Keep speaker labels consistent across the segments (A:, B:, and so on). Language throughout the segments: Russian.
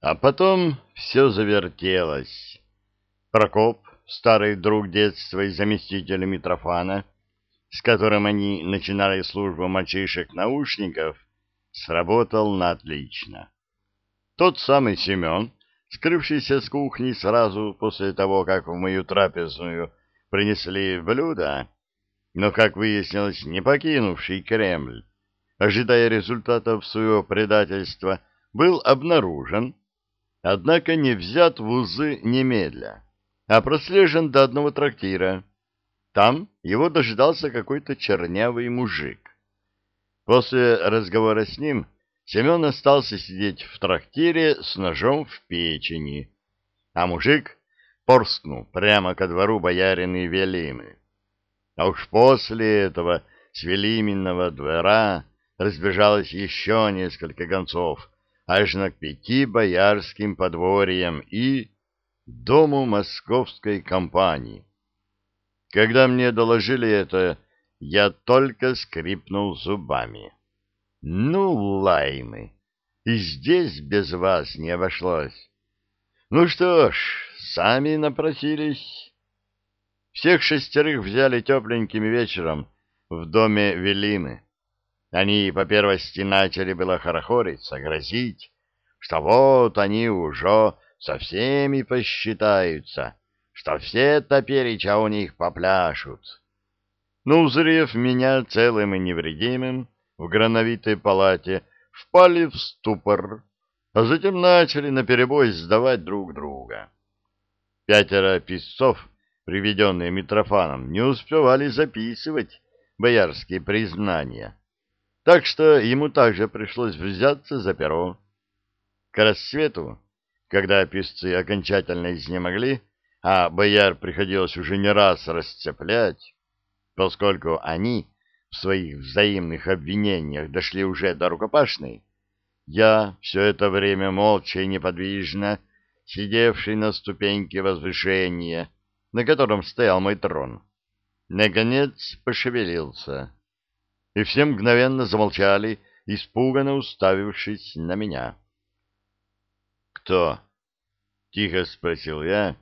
A: А потом все завертелось. Прокоп, старый друг детства и заместитель Митрофана, с которым они начинали службу мальчишек-наушников, сработал на отлично. Тот самый Семен, скрывшийся с кухни сразу после того, как в мою трапезную принесли блюдо, но, как выяснилось, не покинувший Кремль, ожидая результатов своего предательства, был обнаружен, однако не взят в узы немедля, а прослежен до одного трактира. Там его дожидался какой-то чернявый мужик. После разговора с ним Семен остался сидеть в трактире с ножом в печени, а мужик порскнул прямо ко двору боярины Велимы. А уж после этого с Велименного двора разбежалось еще несколько гонцов, аж на пяти боярским подворьям и дому московской компании. Когда мне доложили это, я только скрипнул зубами. Ну, лаймы, и здесь без вас не обошлось. Ну что ж, сами напросились. Всех шестерых взяли тепленьким вечером в доме Велимы. Они по первости начали было хорохориться, грозить, что вот они уже со всеми посчитаются, что все топереча у них попляшут. Но, узрев меня целым и невредимым, в грановитой палате впали в ступор, а затем начали наперебой сдавать друг друга. Пятеро писцов, приведенные Митрофаном, не успевали записывать боярские признания, так что ему также пришлось взяться за перо. К рассвету, когда писцы окончательно изнемогли, а бояр приходилось уже не раз расцеплять, поскольку они в своих взаимных обвинениях дошли уже до рукопашной, я все это время молча и неподвижно, сидевший на ступеньке возвышения, на котором стоял мой трон, наконец пошевелился, и все мгновенно замолчали, испуганно уставившись на меня. «Кто?» — тихо спросил я,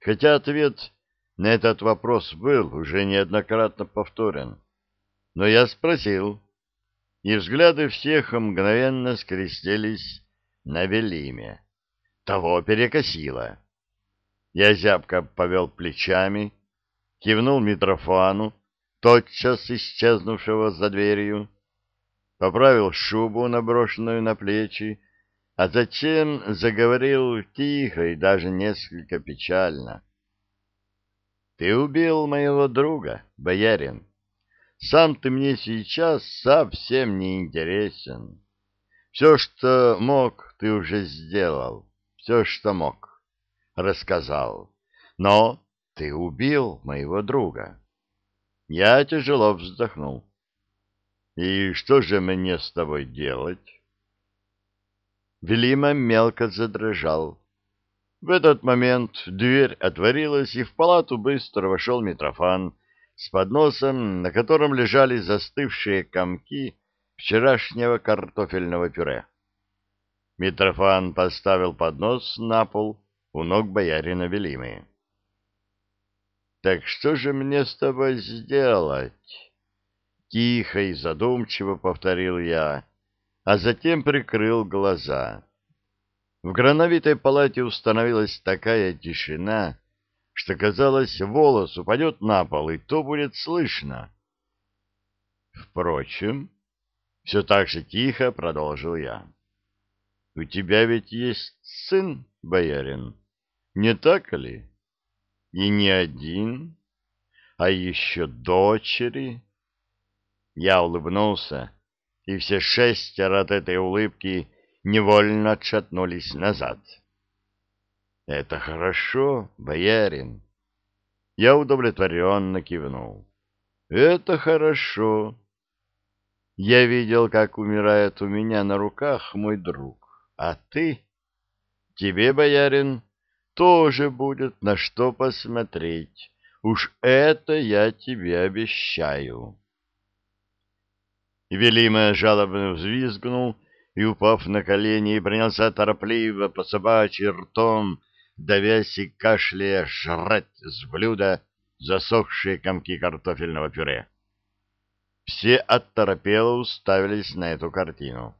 A: хотя ответ на этот вопрос был уже неоднократно повторен. Но я спросил, и взгляды всех мгновенно скрестились на Велиме. Того перекосило. Я зябко повел плечами, кивнул Митрофану, тотчас исчезнувшего за дверью, поправил шубу, наброшенную на плечи, а затем заговорил тихо и даже несколько печально. — Ты убил моего друга, боярин. Сам ты мне сейчас совсем не интересен. Все, что мог, ты уже сделал. Все, что мог, рассказал. Но ты убил моего друга. Я тяжело вздохнул. И что же мне с тобой делать? Велима мелко задрожал. В этот момент дверь отворилась, и в палату быстро вошел Митрофан с подносом, на котором лежали застывшие комки вчерашнего картофельного пюре. Митрофан поставил поднос на пол у ног боярина Велимы. — Так что же мне с тобой сделать? Тихо и задумчиво повторил я, а затем прикрыл глаза. В грановитой палате установилась такая тишина, что, казалось, волос упадет на пол, и то будет слышно. Впрочем, все так же тихо продолжил я. У тебя ведь есть сын, боярин, не так ли? И не один, а еще дочери. Я улыбнулся, и все шестеро от этой улыбки невольно отшатнулись назад. Это хорошо, боярин. Я удовлетворенно кивнул. Это хорошо. Я видел, как умирает у меня на руках мой друг. А ты? Тебе, боярин, тоже будет на что посмотреть. Уж это я тебе обещаю. Велима жалобно взвизгнул и, упав на колени, принялся торопливо по собачьи ртом, давясь и кашляя, жрать с блюда засохшие комки картофельного пюре. Все отторопело уставились на эту картину.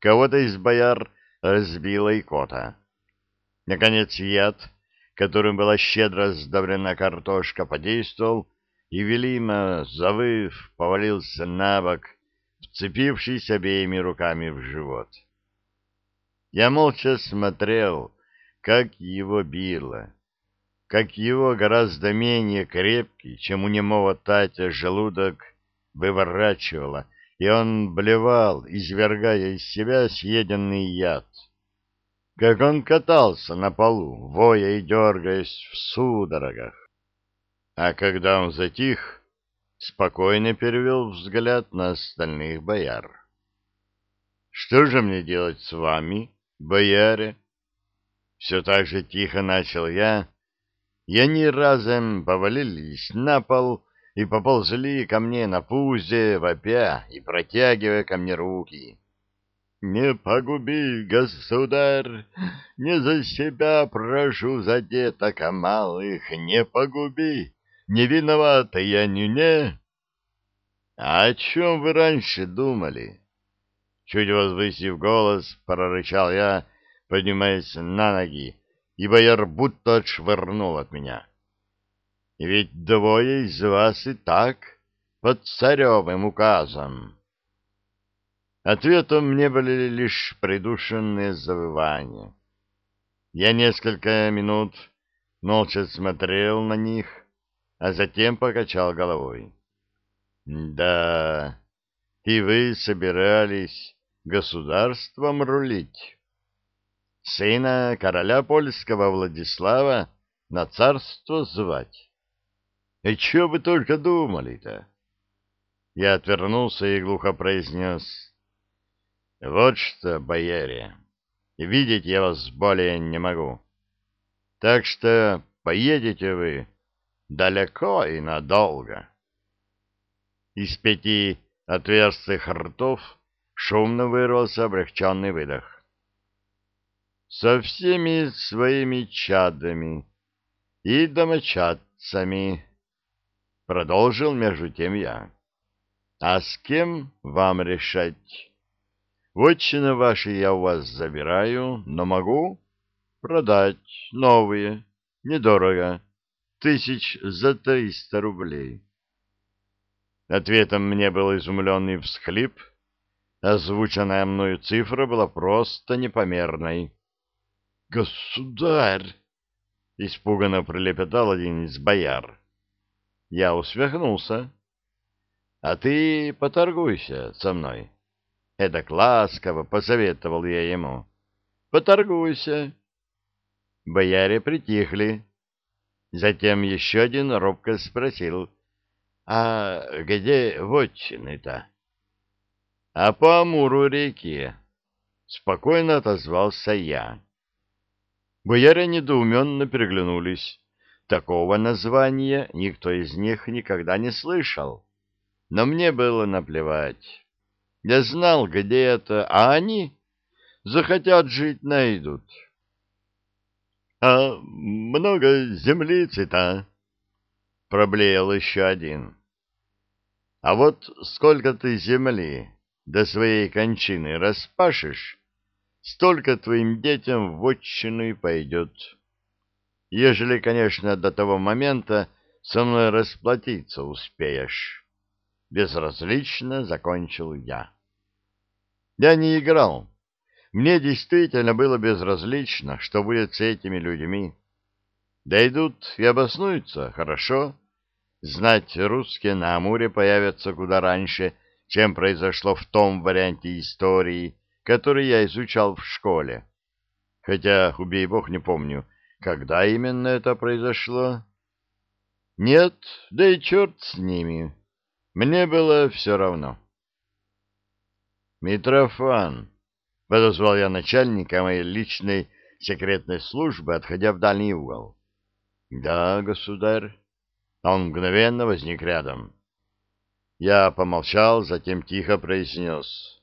A: Кого-то из бояр разбила икота. Наконец яд, которым была щедро сдавлена картошка, подействовал, и Велима, завыв, повалился на бок, вцепившись обеими руками в живот. Я молча смотрел, как его било, как его гораздо менее крепкий, чем у немого Татя, желудок выворачивало, и он блевал, извергая из себя съеденный яд. Как он катался на полу, воя и дергаясь в судорогах. А когда он затих, спокойно перевел взгляд на остальных бояр. «Что же мне делать с вами, бояре?» Все так же тихо начал я, и они разом повалились на пол и поползли ко мне на пузе, вопя и протягивая ко мне руки. «Не погуби, государь, не за себя прошу за деток а малых, не погуби, не виновата я не. «А о чем вы раньше думали?» Чуть возвысив голос, прорычал я, поднимаясь на ноги, и бояр будто отшвырнул от меня. Ведь двое из вас и так под царевым указом. Ответом мне были лишь придушенные завывания. Я несколько минут молча смотрел на них, а затем покачал головой. Да, и вы собирались государством рулить. Сына короля польского Владислава на царство звать. И что вы только думали-то? Я отвернулся и глухо произнес. Вот что, бояре, видеть я вас более не могу. Так что поедете вы далеко и надолго. Из пяти отверстых ртов шумно вырвался облегченный выдох. Со всеми своими чадами и домочадцами Продолжил между тем я. А с кем вам решать? Вотчины ваши я у вас забираю, но могу продать новые, недорого, тысяч за триста рублей. Ответом мне был изумленный всхлип. Озвученная мною цифра была просто непомерной. «Государь!» — испуганно пролепетал один из бояр. Я усмехнулся. — А ты поторгуйся со мной. Эдак ласково посоветовал я ему. — Поторгуйся. Бояре притихли. Затем еще один робко спросил. — А где вотчины-то? — А по Амуру реке. Спокойно отозвался я. Бояре недоуменно переглянулись. Такого названия никто из них никогда не слышал. Но мне было наплевать. Я знал, где это, а они захотят жить найдут. — А много землицы-то? — проблеял еще один. — А вот сколько ты земли до своей кончины распашешь, столько твоим детям в отчину и пойдет. — ежели, конечно, до того момента со мной расплатиться успеешь. Безразлично закончил я. Я не играл. Мне действительно было безразлично, что будет с этими людьми. Дойдут и обоснуются, хорошо. Знать русские на Амуре появятся куда раньше, чем произошло в том варианте истории, который я изучал в школе. Хотя, убей бог, не помню, когда именно это произошло? Нет, да и черт с ними. Мне было все равно. Митрофан, подозвал я начальника моей личной секретной службы, отходя в дальний угол. Да, государь. Он мгновенно возник рядом. Я помолчал, затем тихо произнес.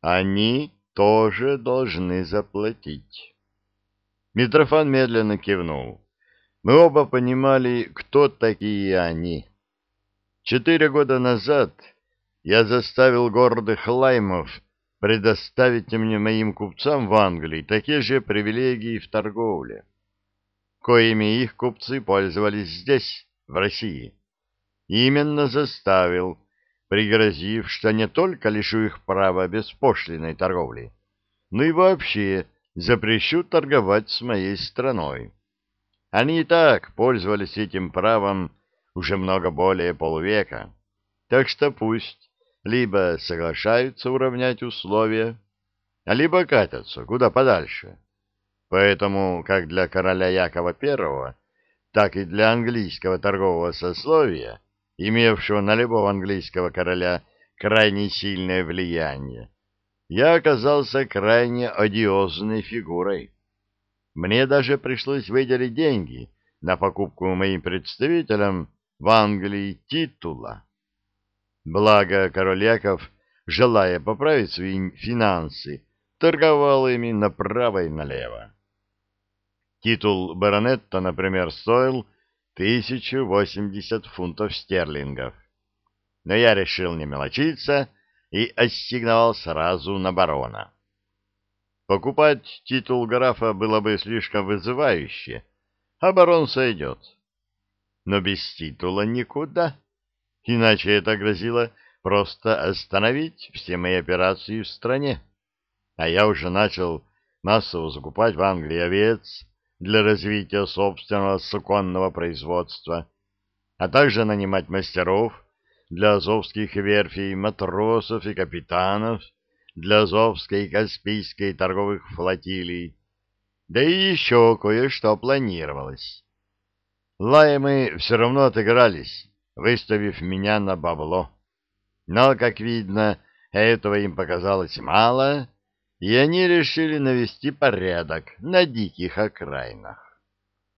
A: они тоже должны заплатить. Митрофан медленно кивнул. Мы оба понимали, кто такие они. Четыре года назад я заставил гордых лаймов предоставить мне моим купцам в Англии такие же привилегии в торговле, коими их купцы пользовались здесь, в России. Именно заставил, пригрозив, что не только лишу их права беспошлиной торговли, но и вообще запрещу торговать с моей страной. Они и так пользовались этим правом уже много более полувека, так что пусть либо соглашаются уравнять условия, либо катятся куда подальше. Поэтому как для короля Якова I, так и для английского торгового сословия, имевшего на любого английского короля крайне сильное влияние, я оказался крайне одиозной фигурой. Мне даже пришлось выделить деньги на покупку моим представителям в Англии титула. Благо король Яков, желая поправить свои финансы, торговал ими направо и налево. Титул баронетта, например, стоил 1080 фунтов стерлингов. Но я решил не мелочиться и ассигновал сразу на барона. Покупать титул графа было бы слишком вызывающе, а барон сойдет. Но без титула никуда, иначе это грозило просто остановить все мои операции в стране. А я уже начал массово закупать в Англии овец для развития собственного суконного производства, а также нанимать мастеров для азовских верфей, матросов и капитанов, для Азовской и Каспийской торговых флотилий, да и еще кое-что планировалось. Лаймы все равно отыгрались, выставив меня на бабло. Но, как видно, этого им показалось мало, и они решили навести порядок на диких окраинах.